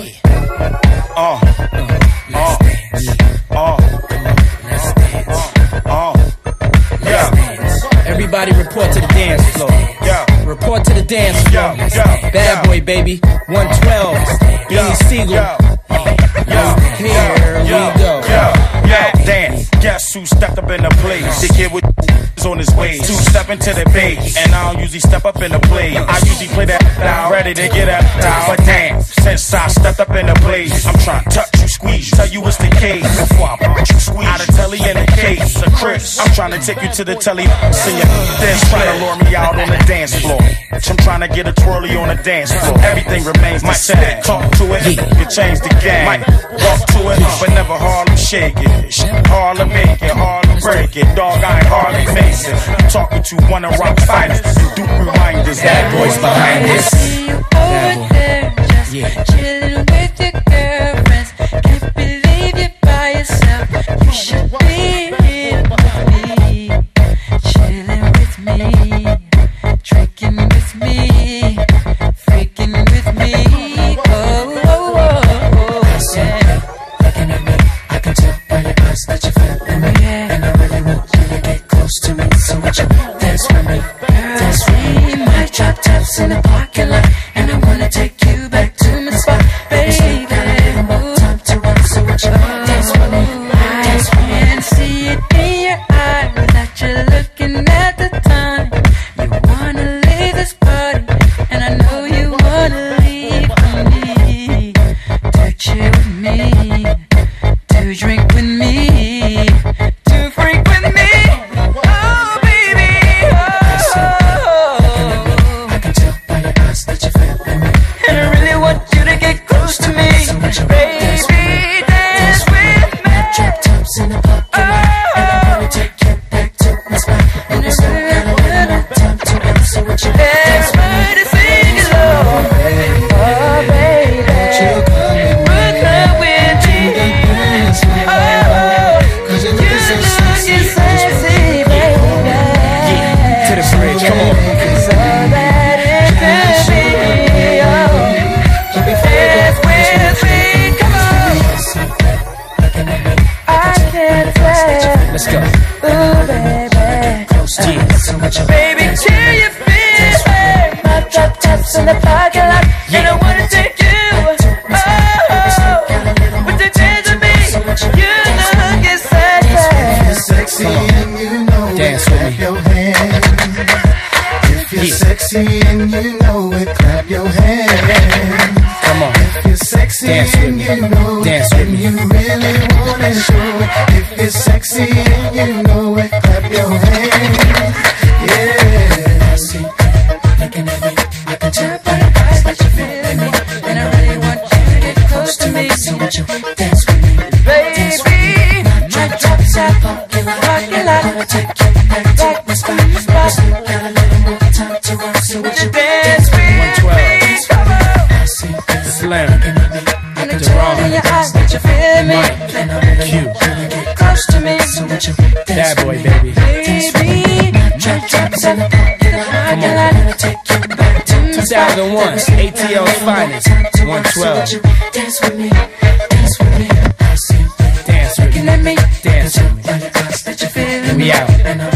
boy. Uh, uh, uh, Let's dance. uh, yeah, Everybody report to the dance floor. yeah, Report to the dance floor. yeah. Bad boy, baby. 112. Beanie Sigel. Yeah, Here we go. Yeah, yeah, dance. Guess who stepped up in the place? The kid with on his way. Two step into the base, and I don't usually step up in the play. I usually play that down, ready to get up down. But damn, since I you, tell you what's the case. Before I put you squeeze out of telly in the case, a Chris. I'm trying to take you to the telly, see ya. Then trying to lure me out on the dance floor. I'm trying to get a twirly on the dance floor. Everything remains the same. Talk to it, you change the game. Might walk to it, but never Harlem shake it. Harlem make it, Harlem break it. Dog, I ain't hardly face it. I'm talking to one of rock fighters and Duke reminders. That boys behind this. see you over there, just Yeah. chilling with in the Yeah. Baby, till you feel it. My drop tops in the parking lot, and I wanna take you. Oh, with the dance with me, you look it's sexy. sexy and you know Dance it, with clap your hands. If you're sexy and you know it, clap your hands. You're sexy Dance with and you know Dance it, and you really wanna show it. If you're sexy and you know it, clap your hands. Bad boy, baby. baby. My drop top in the parking lot. 2001. ATL's finest. 112. Dance with me, dance with me. Dance with me. Dance with me. by your eyes that you're feeling We me. out.